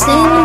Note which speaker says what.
Speaker 1: sing